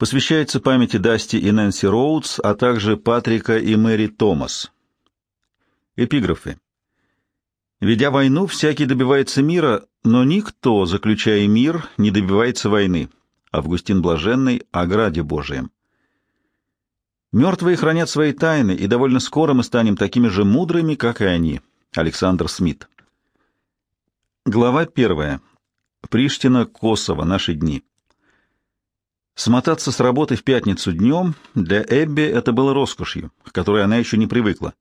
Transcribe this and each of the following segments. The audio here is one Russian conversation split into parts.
Посвящается памяти Дасти и Нэнси Роудс, а также Патрика и Мэри Томас. Эпиграфы. Ведя войну, всякий добивается мира, но никто, заключая мир, не добивается войны. Августин Блаженный о граде Божием. Мертвые хранят свои тайны, и довольно скоро мы станем такими же мудрыми, как и они. Александр Смит. Глава первая. Приштина, Косово. Наши дни. Смотаться с работы в пятницу днем для Эбби это было роскошью, к которой она еще не привыкла.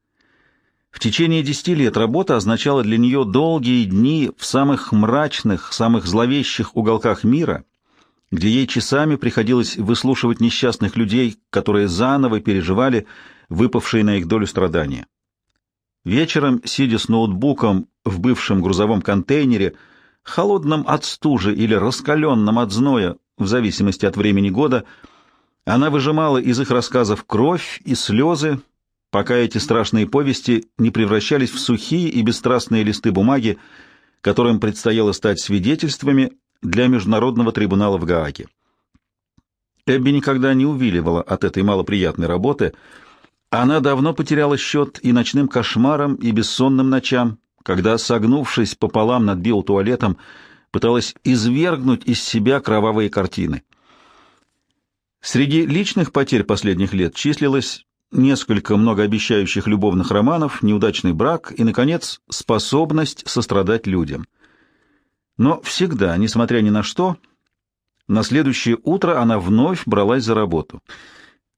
В течение десяти лет работа означала для нее долгие дни в самых мрачных, самых зловещих уголках мира, где ей часами приходилось выслушивать несчастных людей, которые заново переживали выпавшие на их долю страдания. Вечером, сидя с ноутбуком в бывшем грузовом контейнере, холодном от стужи или раскаленном от зноя, в зависимости от времени года, она выжимала из их рассказов кровь и слезы, пока эти страшные повести не превращались в сухие и бесстрастные листы бумаги, которым предстояло стать свидетельствами для Международного трибунала в Гааге. Эбби никогда не увиливала от этой малоприятной работы. Она давно потеряла счет и ночным кошмарам, и бессонным ночам, когда, согнувшись пополам над биотуалетом, пыталась извергнуть из себя кровавые картины. Среди личных потерь последних лет числилось несколько многообещающих любовных романов, неудачный брак и, наконец, способность сострадать людям. Но всегда, несмотря ни на что, на следующее утро она вновь бралась за работу.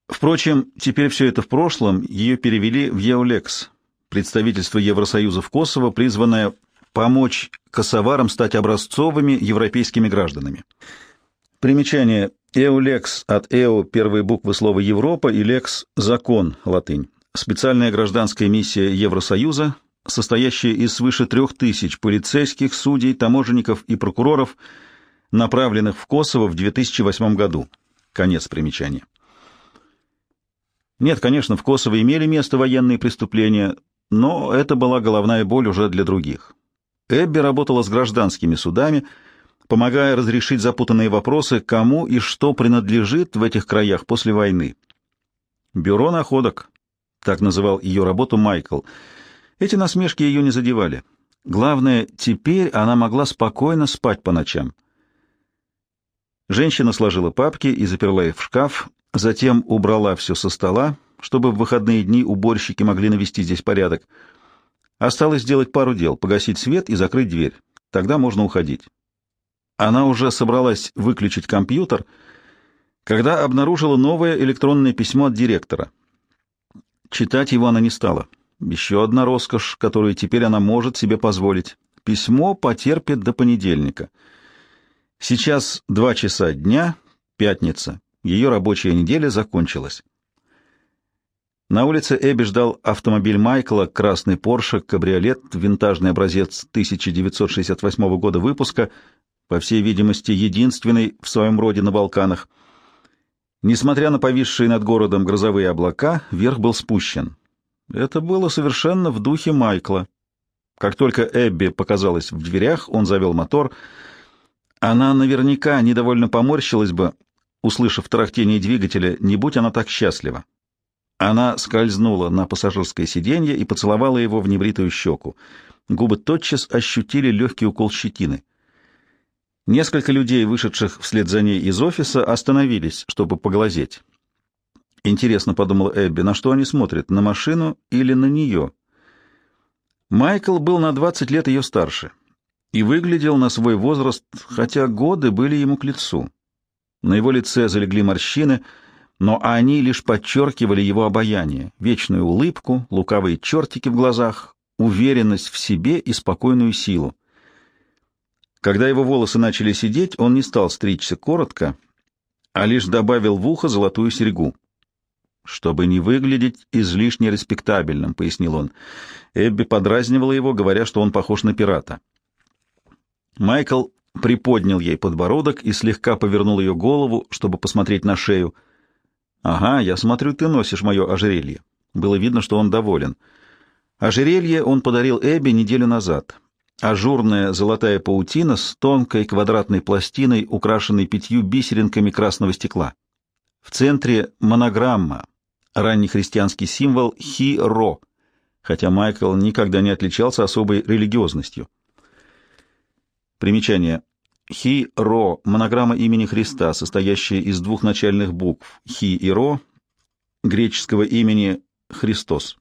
Впрочем, теперь все это в прошлом, ее перевели в Еолекс, представительство Евросоюза в Косово, призванное помочь косоварам стать образцовыми европейскими гражданами. Примечание. «Эулекс» от «эу» первые буквы слова «Европа» и «лекс» — «закон» латынь. Специальная гражданская миссия Евросоюза, состоящая из свыше трех тысяч полицейских, судей, таможенников и прокуроров, направленных в Косово в 2008 году. Конец примечания. Нет, конечно, в Косово имели место военные преступления, но это была головная боль уже для других. Эбби работала с гражданскими судами, помогая разрешить запутанные вопросы, кому и что принадлежит в этих краях после войны. «Бюро находок», — так называл ее работу Майкл. Эти насмешки ее не задевали. Главное, теперь она могла спокойно спать по ночам. Женщина сложила папки и заперла их в шкаф, затем убрала все со стола, чтобы в выходные дни уборщики могли навести здесь порядок. Осталось сделать пару дел — погасить свет и закрыть дверь. Тогда можно уходить. Она уже собралась выключить компьютер, когда обнаружила новое электронное письмо от директора. Читать его она не стала. Еще одна роскошь, которую теперь она может себе позволить. Письмо потерпит до понедельника. Сейчас два часа дня, пятница. Ее рабочая неделя закончилась. На улице Эбби ждал автомобиль Майкла, красный Порше, кабриолет, винтажный образец 1968 года выпуска, по всей видимости, единственный в своем роде на Балканах. Несмотря на повисшие над городом грозовые облака, верх был спущен. Это было совершенно в духе Майкла. Как только Эбби показалась в дверях, он завел мотор. Она наверняка недовольно поморщилась бы, услышав тарахтение двигателя, не будь она так счастлива. Она скользнула на пассажирское сиденье и поцеловала его в небритую щеку. Губы тотчас ощутили легкий укол щетины. Несколько людей, вышедших вслед за ней из офиса, остановились, чтобы поглазеть. Интересно, — подумала Эбби, — на что они смотрят, на машину или на нее? Майкл был на двадцать лет ее старше и выглядел на свой возраст, хотя годы были ему к лицу. На его лице залегли морщины — но они лишь подчеркивали его обаяние, вечную улыбку, лукавые чертики в глазах, уверенность в себе и спокойную силу. Когда его волосы начали сидеть, он не стал стричься коротко, а лишь добавил в ухо золотую серьгу. «Чтобы не выглядеть излишне респектабельным», — пояснил он. Эбби подразнивала его, говоря, что он похож на пирата. Майкл приподнял ей подбородок и слегка повернул ее голову, чтобы посмотреть на шею — «Ага, я смотрю, ты носишь мое ожерелье». Было видно, что он доволен. Ожерелье он подарил Эбби неделю назад. Ажурная золотая паутина с тонкой квадратной пластиной, украшенной пятью бисеринками красного стекла. В центре монограмма, раннехристианский символ Хи-Ро, хотя Майкл никогда не отличался особой религиозностью. Примечание. Хи-Ро – монограмма имени Христа, состоящая из двух начальных букв Хи и Ро, греческого имени Христос.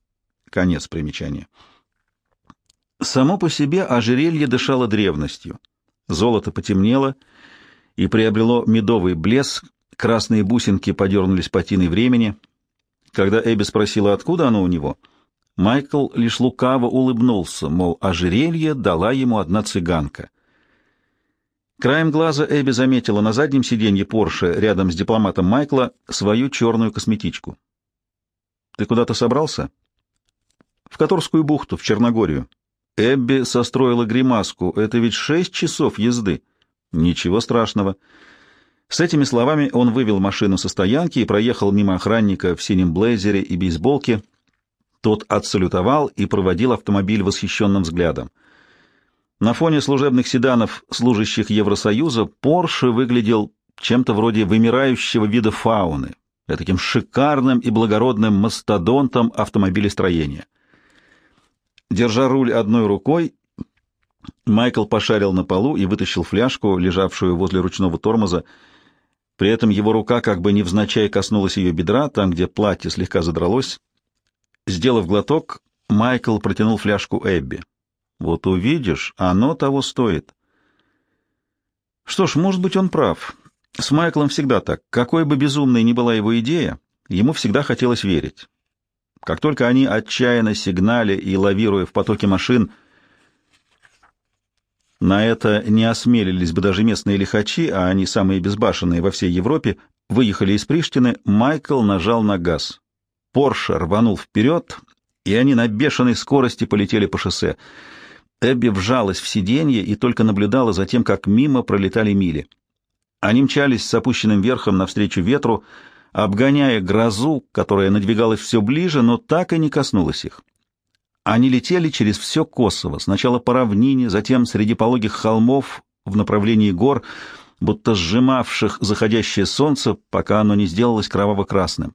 Конец примечания. Само по себе ожерелье дышало древностью. Золото потемнело и приобрело медовый блеск, красные бусинки подернулись патиной времени. Когда Эбби спросила, откуда оно у него, Майкл лишь лукаво улыбнулся, мол, ожерелье дала ему одна цыганка. Краем глаза Эбби заметила на заднем сиденье Порше рядом с дипломатом Майкла свою черную косметичку. «Ты куда-то собрался?» «В Которскую бухту, в Черногорию». Эбби состроила гримаску. «Это ведь шесть часов езды». «Ничего страшного». С этими словами он вывел машину со стоянки и проехал мимо охранника в синем блейзере и бейсболке. Тот отсалютовал и проводил автомобиль восхищенным взглядом. На фоне служебных седанов, служащих Евросоюза, Порше выглядел чем-то вроде вымирающего вида фауны, таким шикарным и благородным мастодонтом автомобилестроения. Держа руль одной рукой, Майкл пошарил на полу и вытащил фляжку, лежавшую возле ручного тормоза. При этом его рука как бы невзначай коснулась ее бедра, там, где платье слегка задралось. Сделав глоток, Майкл протянул фляжку Эбби. «Вот увидишь, оно того стоит». Что ж, может быть, он прав. С Майклом всегда так. Какой бы безумной ни была его идея, ему всегда хотелось верить. Как только они отчаянно сигнали и, лавируя в потоке машин, на это не осмелились бы даже местные лихачи, а они самые безбашенные во всей Европе, выехали из Приштины, Майкл нажал на газ. Порше рванул вперед, и они на бешеной скорости полетели по шоссе. Эбби вжалась в сиденье и только наблюдала за тем, как мимо пролетали мили. Они мчались с опущенным верхом навстречу ветру, обгоняя грозу, которая надвигалась все ближе, но так и не коснулась их. Они летели через все Косово, сначала по равнине, затем среди пологих холмов в направлении гор, будто сжимавших заходящее солнце, пока оно не сделалось кроваво-красным.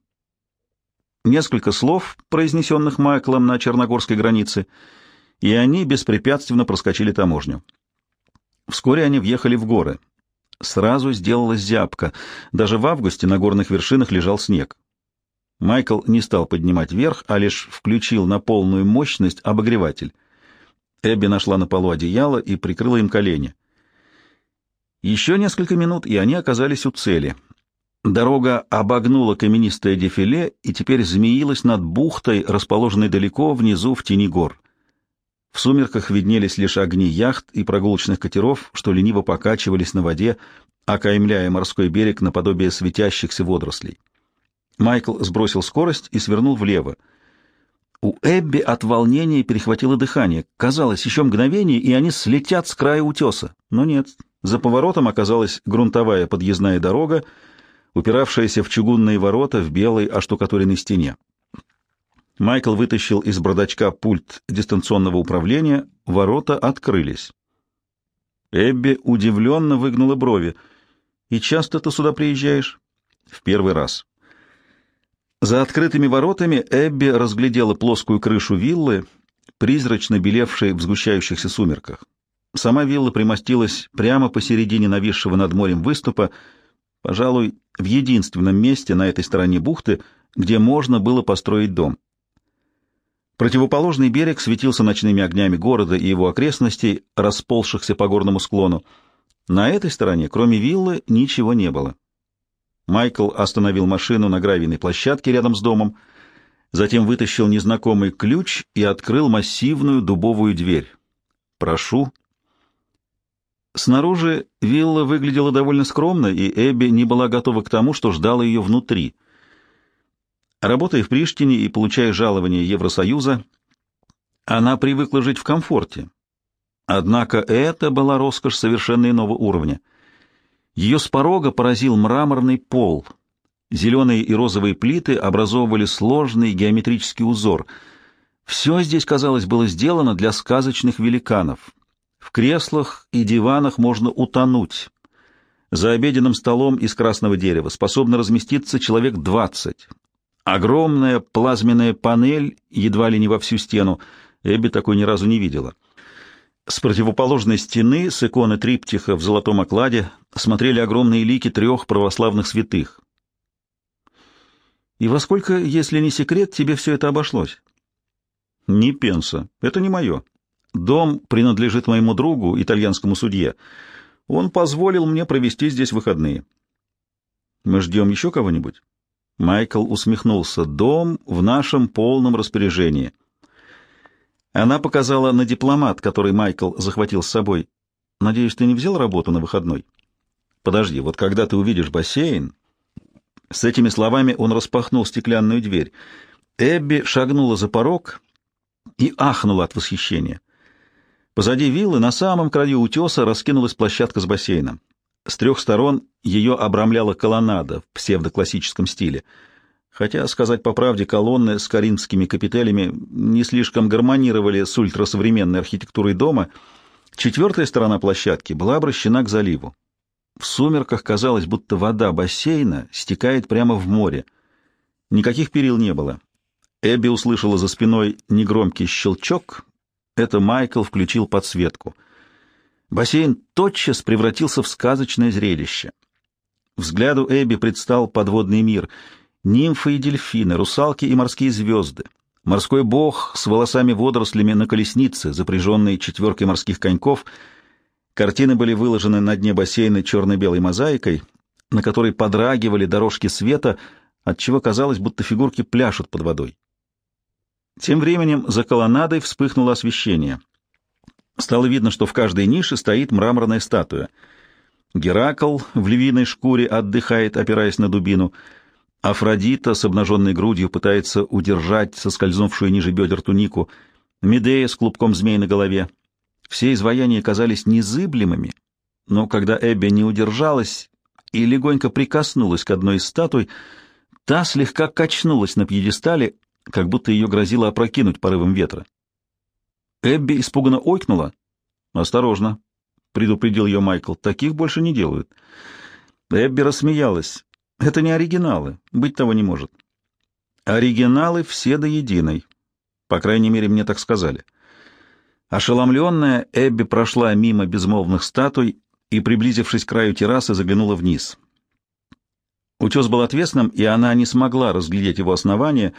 Несколько слов, произнесенных Майклом на черногорской границе, и они беспрепятственно проскочили таможню. Вскоре они въехали в горы. Сразу сделалась зябка. Даже в августе на горных вершинах лежал снег. Майкл не стал поднимать вверх, а лишь включил на полную мощность обогреватель. Эбби нашла на полу одеяло и прикрыла им колени. Еще несколько минут, и они оказались у цели. Дорога обогнула каменистое дефиле и теперь змеилась над бухтой, расположенной далеко внизу в тени гор. В сумерках виднелись лишь огни яхт и прогулочных катеров, что лениво покачивались на воде, окаймляя морской берег наподобие светящихся водорослей. Майкл сбросил скорость и свернул влево. У Эбби от волнения перехватило дыхание. Казалось, еще мгновение, и они слетят с края утеса. Но нет. За поворотом оказалась грунтовая подъездная дорога, упиравшаяся в чугунные ворота в белой оштукатуренной стене. Майкл вытащил из бардачка пульт дистанционного управления, ворота открылись. Эбби удивленно выгнула брови. «И часто ты сюда приезжаешь?» «В первый раз». За открытыми воротами Эбби разглядела плоскую крышу виллы, призрачно белевшей в сгущающихся сумерках. Сама вилла примостилась прямо посередине нависшего над морем выступа, пожалуй, в единственном месте на этой стороне бухты, где можно было построить дом. Противоположный берег светился ночными огнями города и его окрестностей, расползшихся по горному склону. На этой стороне, кроме виллы, ничего не было. Майкл остановил машину на гравийной площадке рядом с домом, затем вытащил незнакомый ключ и открыл массивную дубовую дверь. «Прошу». Снаружи вилла выглядела довольно скромно, и Эбби не была готова к тому, что ждала ее внутри — Работая в Приштине и получая жалование Евросоюза, она привыкла жить в комфорте. Однако это была роскошь совершенно иного уровня. Ее с порога поразил мраморный пол. Зеленые и розовые плиты образовывали сложный геометрический узор. Все здесь, казалось, было сделано для сказочных великанов. В креслах и диванах можно утонуть. За обеденным столом из красного дерева способно разместиться человек двадцать. Огромная плазменная панель, едва ли не во всю стену. Эбби такой ни разу не видела. С противоположной стены, с иконы триптиха в золотом окладе, смотрели огромные лики трех православных святых. «И во сколько, если не секрет, тебе все это обошлось?» «Ни пенса. Это не мое. Дом принадлежит моему другу, итальянскому судье. Он позволил мне провести здесь выходные». «Мы ждем еще кого-нибудь?» Майкл усмехнулся. «Дом в нашем полном распоряжении». Она показала на дипломат, который Майкл захватил с собой. «Надеюсь, ты не взял работу на выходной?» «Подожди, вот когда ты увидишь бассейн...» С этими словами он распахнул стеклянную дверь. Эбби шагнула за порог и ахнула от восхищения. Позади виллы на самом краю утеса раскинулась площадка с бассейном. С трех сторон ее обрамляла колоннада в псевдоклассическом стиле. Хотя, сказать по правде, колонны с коринфскими капителями не слишком гармонировали с ультрасовременной архитектурой дома, четвертая сторона площадки была обращена к заливу. В сумерках казалось, будто вода бассейна стекает прямо в море. Никаких перил не было. Эбби услышала за спиной негромкий щелчок. Это Майкл включил подсветку — Бассейн тотчас превратился в сказочное зрелище. Взгляду Эбби предстал подводный мир. Нимфы и дельфины, русалки и морские звезды. Морской бог с волосами-водорослями на колеснице, запряженной четверкой морских коньков. Картины были выложены на дне бассейна черно-белой мозаикой, на которой подрагивали дорожки света, отчего казалось, будто фигурки пляшут под водой. Тем временем за колоннадой вспыхнуло освещение — Стало видно, что в каждой нише стоит мраморная статуя. Геракл в львиной шкуре отдыхает, опираясь на дубину. Афродита с обнаженной грудью пытается удержать соскользнувшую ниже бедер тунику. Медея с клубком змей на голове. Все изваяния казались незыблемыми, но когда Эбби не удержалась и легонько прикоснулась к одной из статуй, та слегка качнулась на пьедестале, как будто ее грозило опрокинуть порывом ветра. Эбби испуганно ойкнула. «Осторожно», — предупредил ее Майкл, — «таких больше не делают». Эбби рассмеялась. «Это не оригиналы, быть того не может». «Оригиналы все до единой. По крайней мере, мне так сказали». Ошеломленная, Эбби прошла мимо безмолвных статуй и, приблизившись к краю террасы, заглянула вниз. Утес был отвесным, и она не смогла разглядеть его основание,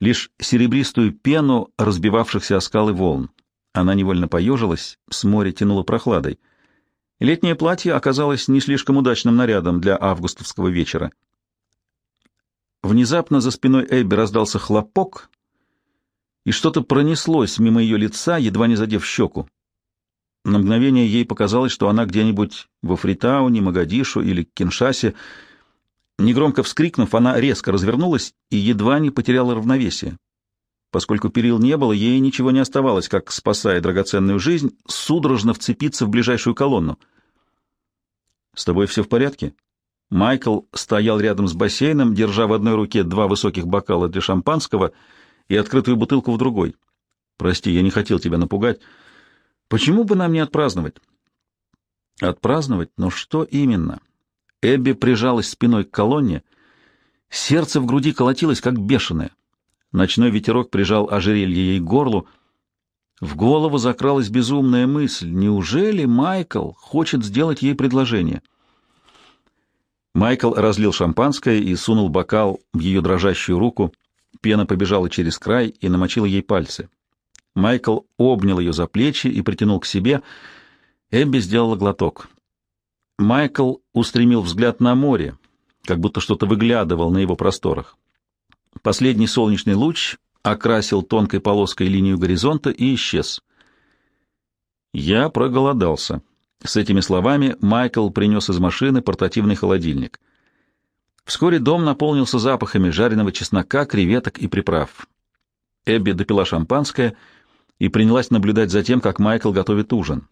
лишь серебристую пену разбивавшихся о скалы волн. Она невольно поежилась, с моря тянула прохладой. Летнее платье оказалось не слишком удачным нарядом для августовского вечера. Внезапно за спиной Эбби раздался хлопок, и что-то пронеслось мимо ее лица, едва не задев щеку. На мгновение ей показалось, что она где-нибудь во Фритауне, Магадишу или Киншасе. Негромко вскрикнув, она резко развернулась и едва не потеряла равновесие. Поскольку перил не было, ей ничего не оставалось, как, спасая драгоценную жизнь, судорожно вцепиться в ближайшую колонну. «С тобой все в порядке?» Майкл стоял рядом с бассейном, держа в одной руке два высоких бокала для шампанского и открытую бутылку в другой. «Прости, я не хотел тебя напугать. Почему бы нам не отпраздновать?» «Отпраздновать? Но что именно?» Эбби прижалась спиной к колонне. Сердце в груди колотилось, как бешеное. Ночной ветерок прижал ожерелье ей к горлу. В голову закралась безумная мысль. Неужели Майкл хочет сделать ей предложение? Майкл разлил шампанское и сунул бокал в ее дрожащую руку. Пена побежала через край и намочила ей пальцы. Майкл обнял ее за плечи и притянул к себе. Эбби сделала глоток. Майкл устремил взгляд на море, как будто что-то выглядывал на его просторах. Последний солнечный луч окрасил тонкой полоской линию горизонта и исчез. Я проголодался. С этими словами Майкл принес из машины портативный холодильник. Вскоре дом наполнился запахами жареного чеснока, креветок и приправ. Эбби допила шампанское и принялась наблюдать за тем, как Майкл готовит ужин.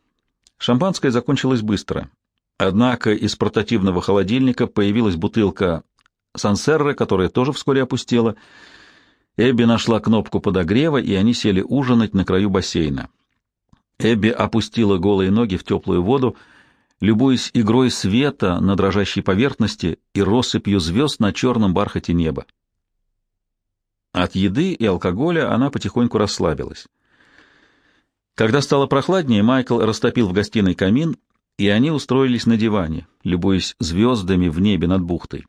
Шампанское закончилось быстро. Однако из портативного холодильника появилась бутылка Сансерра, которая тоже вскоре опустела. Эбби нашла кнопку подогрева, и они сели ужинать на краю бассейна. Эбби опустила голые ноги в теплую воду, любуясь игрой света на дрожащей поверхности и россыпью звезд на черном бархате неба. От еды и алкоголя она потихоньку расслабилась. Когда стало прохладнее, Майкл растопил в гостиной камин, и они устроились на диване, любуясь звездами в небе над бухтой.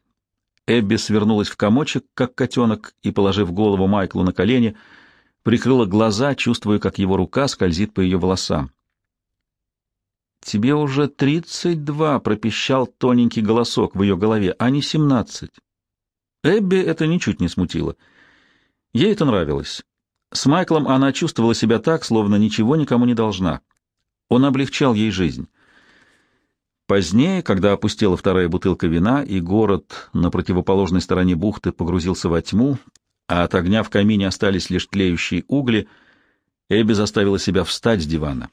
Эбби свернулась в комочек, как котенок, и, положив голову Майклу на колени, прикрыла глаза, чувствуя, как его рука скользит по ее волосам. «Тебе уже тридцать два», — пропищал тоненький голосок в ее голове, — «а не семнадцать». Эбби это ничуть не смутило. Ей это нравилось. С Майклом она чувствовала себя так, словно ничего никому не должна. Он облегчал ей жизнь. Позднее, когда опустела вторая бутылка вина, и город на противоположной стороне бухты погрузился во тьму, а от огня в камине остались лишь тлеющие угли, Эбби заставила себя встать с дивана.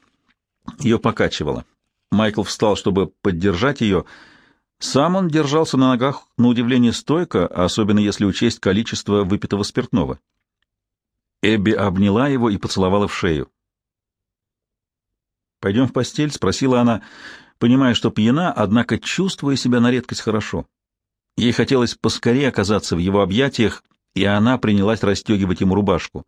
Ее покачивало. Майкл встал, чтобы поддержать ее. Сам он держался на ногах, на удивление, стойко, особенно если учесть количество выпитого спиртного. Эбби обняла его и поцеловала в шею. «Пойдем в постель?» — спросила она, понимая, что пьяна, однако чувствуя себя на редкость хорошо. Ей хотелось поскорее оказаться в его объятиях, и она принялась расстегивать ему рубашку.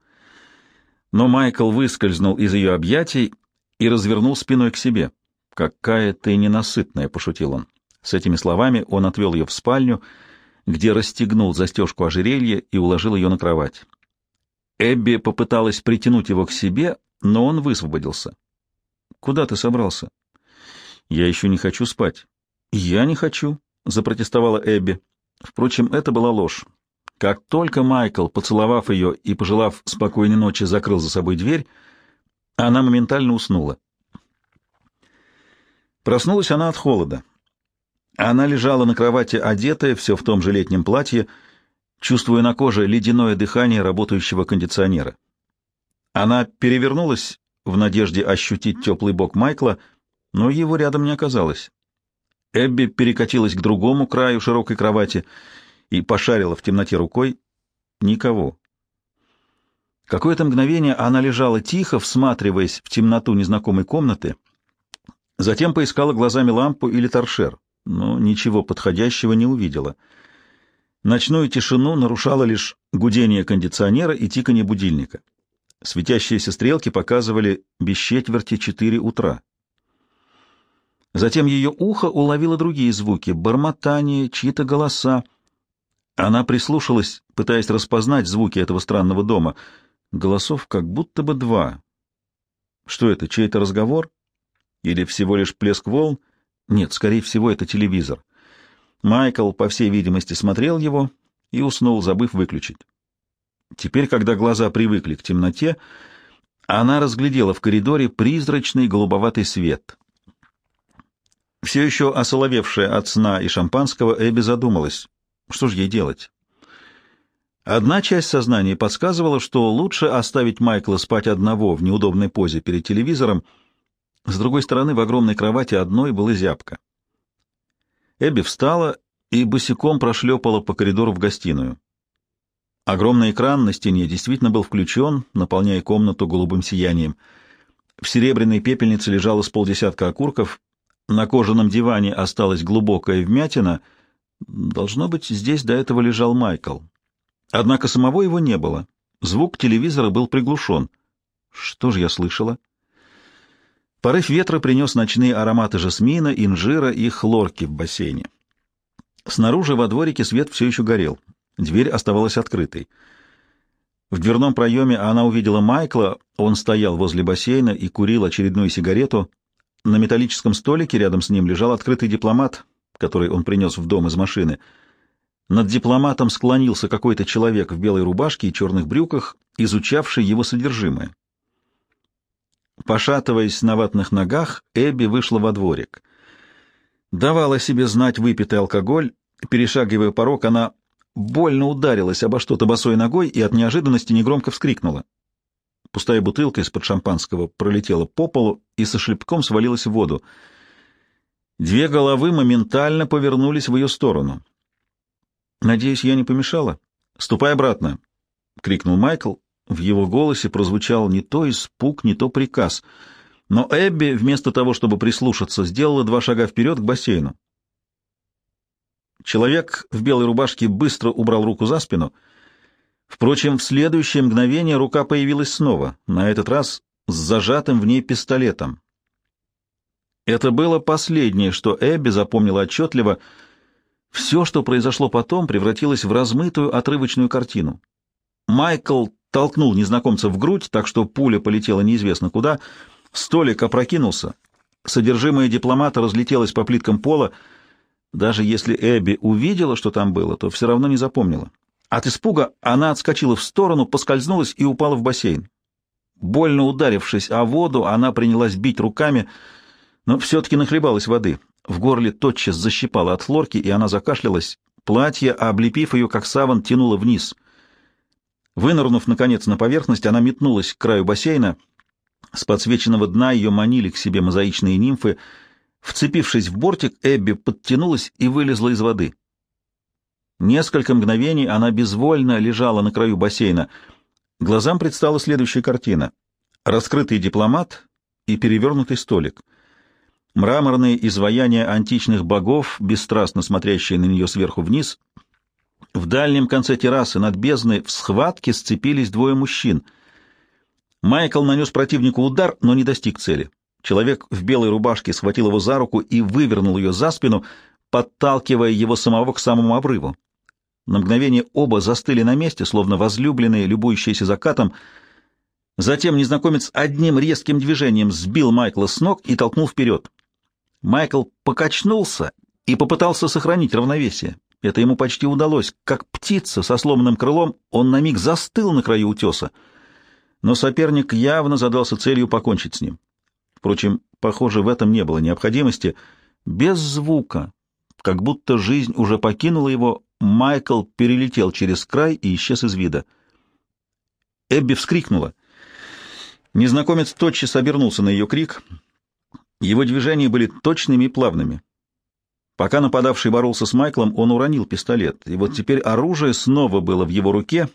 Но Майкл выскользнул из ее объятий и развернул спиной к себе. «Какая ты ненасытная!» — пошутил он. С этими словами он отвел ее в спальню, где расстегнул застежку ожерелья и уложил ее на кровать. Эбби попыталась притянуть его к себе, но он высвободился. «Куда ты собрался?» «Я еще не хочу спать». «Я не хочу», — запротестовала Эбби. Впрочем, это была ложь. Как только Майкл, поцеловав ее и пожелав спокойной ночи, закрыл за собой дверь, она моментально уснула. Проснулась она от холода. Она лежала на кровати, одетая, все в том же летнем платье, чувствуя на коже ледяное дыхание работающего кондиционера. Она перевернулась в надежде ощутить теплый бок Майкла, но его рядом не оказалось. Эбби перекатилась к другому краю широкой кровати и пошарила в темноте рукой. Никого. Какое-то мгновение она лежала тихо, всматриваясь в темноту незнакомой комнаты, затем поискала глазами лампу или торшер, но ничего подходящего не увидела — Ночную тишину нарушало лишь гудение кондиционера и тиканье будильника. Светящиеся стрелки показывали без четверти четыре утра. Затем ее ухо уловило другие звуки — бормотание, чьи-то голоса. Она прислушалась, пытаясь распознать звуки этого странного дома. Голосов как будто бы два. Что это, чей-то разговор? Или всего лишь плеск волн? Нет, скорее всего, это телевизор. Майкл, по всей видимости, смотрел его и уснул, забыв выключить. Теперь, когда глаза привыкли к темноте, она разглядела в коридоре призрачный голубоватый свет. Все еще осоловевшая от сна и шампанского, Эбби задумалась, что же ей делать. Одна часть сознания подсказывала, что лучше оставить Майкла спать одного в неудобной позе перед телевизором, с другой стороны, в огромной кровати одной была зябка. Эбби встала и босиком прошлепала по коридору в гостиную. Огромный экран на стене действительно был включен, наполняя комнату голубым сиянием. В серебряной пепельнице лежало с полдесятка окурков, на кожаном диване осталась глубокая вмятина. Должно быть, здесь до этого лежал Майкл. Однако самого его не было. Звук телевизора был приглушен. Что же я слышала? Порыв ветра принес ночные ароматы жасмина, инжира и хлорки в бассейне. Снаружи во дворике свет все еще горел. Дверь оставалась открытой. В дверном проеме она увидела Майкла, он стоял возле бассейна и курил очередную сигарету. На металлическом столике рядом с ним лежал открытый дипломат, который он принес в дом из машины. Над дипломатом склонился какой-то человек в белой рубашке и черных брюках, изучавший его содержимое. Пошатываясь на ватных ногах, Эбби вышла во дворик. Давала себе знать выпитый алкоголь, перешагивая порог, она больно ударилась обо что-то босой ногой и от неожиданности негромко вскрикнула. Пустая бутылка из-под шампанского пролетела по полу и со шлепком свалилась в воду. Две головы моментально повернулись в ее сторону. «Надеюсь, я не помешала?» «Ступай обратно!» — крикнул Майкл, в его голосе прозвучал не то испуг, не то приказ. но Эбби, вместо того, чтобы прислушаться, сделала два шага вперед к бассейну. Человек в белой рубашке быстро убрал руку за спину. Впрочем, в следующее мгновение рука появилась снова, на этот раз с зажатым в ней пистолетом. Это было последнее, что Эбби запомнила отчетливо. Все, что произошло потом, превратилось в размытую отрывочную картину. Майкл толкнул незнакомца в грудь, так что пуля полетела неизвестно куда. Столик опрокинулся. Содержимое дипломата разлетелось по плиткам пола. Даже если Эбби увидела, что там было, то все равно не запомнила. От испуга она отскочила в сторону, поскользнулась и упала в бассейн. Больно ударившись о воду, она принялась бить руками, но все-таки нахлебалась воды. В горле тотчас защипала от хлорки, и она закашлялась. Платье, облепив ее, как саван, тянуло вниз. Вынырнув, наконец, на поверхность, она метнулась к краю бассейна. С подсвеченного дна ее манили к себе мозаичные нимфы. Вцепившись в бортик, Эбби подтянулась и вылезла из воды. Несколько мгновений она безвольно лежала на краю бассейна. Глазам предстала следующая картина. Раскрытый дипломат и перевернутый столик. Мраморные изваяния античных богов, бесстрастно смотрящие на нее сверху вниз — в дальнем конце террасы над бездной в схватке сцепились двое мужчин. Майкл нанес противнику удар, но не достиг цели. Человек в белой рубашке схватил его за руку и вывернул ее за спину, подталкивая его самого к самому обрыву. На мгновение оба застыли на месте, словно возлюбленные, любующиеся закатом. Затем незнакомец одним резким движением сбил Майкла с ног и толкнул вперед. Майкл покачнулся и попытался сохранить равновесие. Это ему почти удалось. Как птица со сломанным крылом, он на миг застыл на краю утеса. Но соперник явно задался целью покончить с ним. Впрочем, похоже, в этом не было необходимости. Без звука, как будто жизнь уже покинула его, Майкл перелетел через край и исчез из вида. Эбби вскрикнула. Незнакомец тотчас обернулся на ее крик. Его движения были точными и плавными. Пока нападавший боролся с Майклом, он уронил пистолет, и вот теперь оружие снова было в его руке.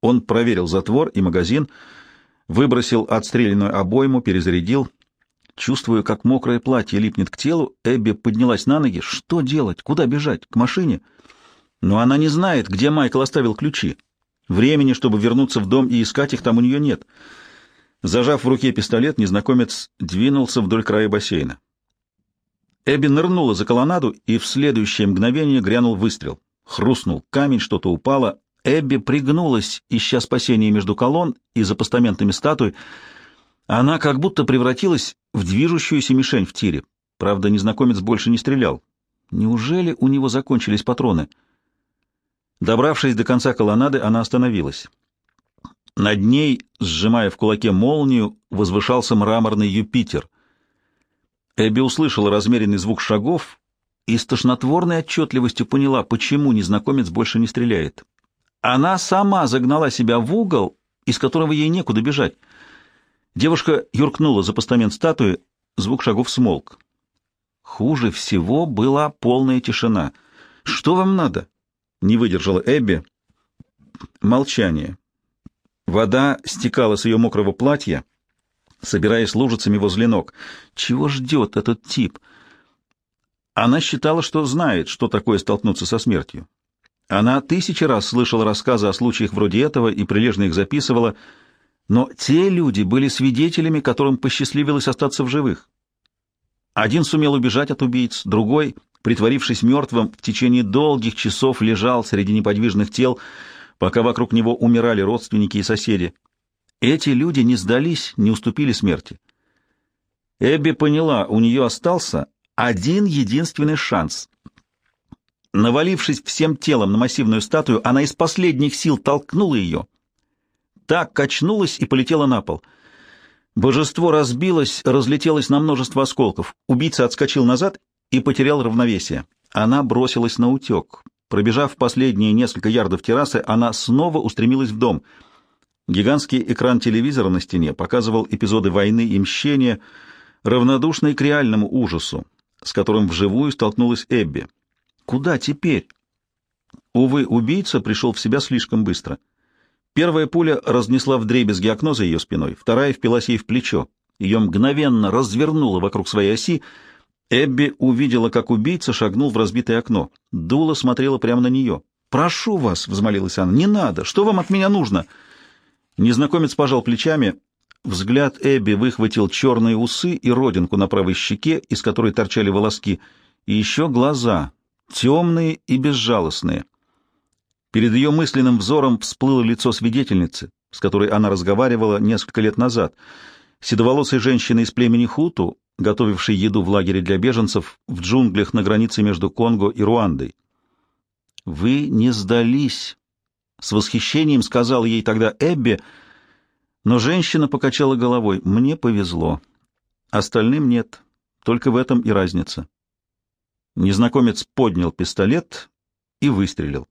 Он проверил затвор и магазин, выбросил отстрелянную обойму, перезарядил. Чувствуя, как мокрое платье липнет к телу, Эбби поднялась на ноги. Что делать? Куда бежать? К машине? Но она не знает, где Майкл оставил ключи. Времени, чтобы вернуться в дом и искать их, там у нее нет. Зажав в руке пистолет, незнакомец двинулся вдоль края бассейна. Эбби нырнула за колоннаду, и в следующее мгновение грянул выстрел. Хрустнул камень, что-то упало. Эбби пригнулась, ища спасения между колонн и за постаментами статуи. Она как будто превратилась в движущуюся мишень в тире. Правда, незнакомец больше не стрелял. Неужели у него закончились патроны? Добравшись до конца колоннады, она остановилась. Над ней, сжимая в кулаке молнию, возвышался мраморный Юпитер. Эбби услышала размеренный звук шагов и с тошнотворной отчетливостью поняла, почему незнакомец больше не стреляет. Она сама загнала себя в угол, из которого ей некуда бежать. Девушка юркнула за постамент статуи, звук шагов смолк. Хуже всего была полная тишина. «Что вам надо?» — не выдержала Эбби. Молчание. Вода стекала с ее мокрого платья, собираясь лужицами возле ног. Чего ждет этот тип? Она считала, что знает, что такое столкнуться со смертью. Она тысячи раз слышала рассказы о случаях вроде этого и прилежно их записывала, но те люди были свидетелями, которым посчастливилось остаться в живых. Один сумел убежать от убийц, другой, притворившись мертвым, в течение долгих часов лежал среди неподвижных тел, пока вокруг него умирали родственники и соседи. Эти люди не сдались, не уступили смерти. Эбби поняла, у нее остался один единственный шанс. Навалившись всем телом на массивную статую, она из последних сил толкнула ее. Так качнулась и полетела на пол. Божество разбилось, разлетелось на множество осколков. Убийца отскочил назад и потерял равновесие. Она бросилась на утек. Пробежав последние несколько ярдов террасы, она снова устремилась в дом — Гигантский экран телевизора на стене показывал эпизоды войны и мщения, равнодушные к реальному ужасу, с которым вживую столкнулась Эбби. Куда теперь? Увы, убийца пришел в себя слишком быстро. Первая пуля разнесла вдребезги окно за ее спиной, вторая впилась ей в плечо. Ее мгновенно развернуло вокруг своей оси. Эбби увидела, как убийца шагнул в разбитое окно. Дула смотрела прямо на нее. «Прошу вас», — взмолилась она, — «не надо. Что вам от меня нужно?» Незнакомец пожал плечами. Взгляд Эбби выхватил черные усы и родинку на правой щеке, из которой торчали волоски, и еще глаза, темные и безжалостные. Перед ее мысленным взором всплыло лицо свидетельницы, с которой она разговаривала несколько лет назад, седоволосой женщины из племени Хуту, готовившей еду в лагере для беженцев в джунглях на границе между Конго и Руандой. «Вы не сдались», — с восхищением сказал ей тогда Эбби, но женщина покачала головой. «Мне повезло. Остальным нет. Только в этом и разница». Незнакомец поднял пистолет и выстрелил.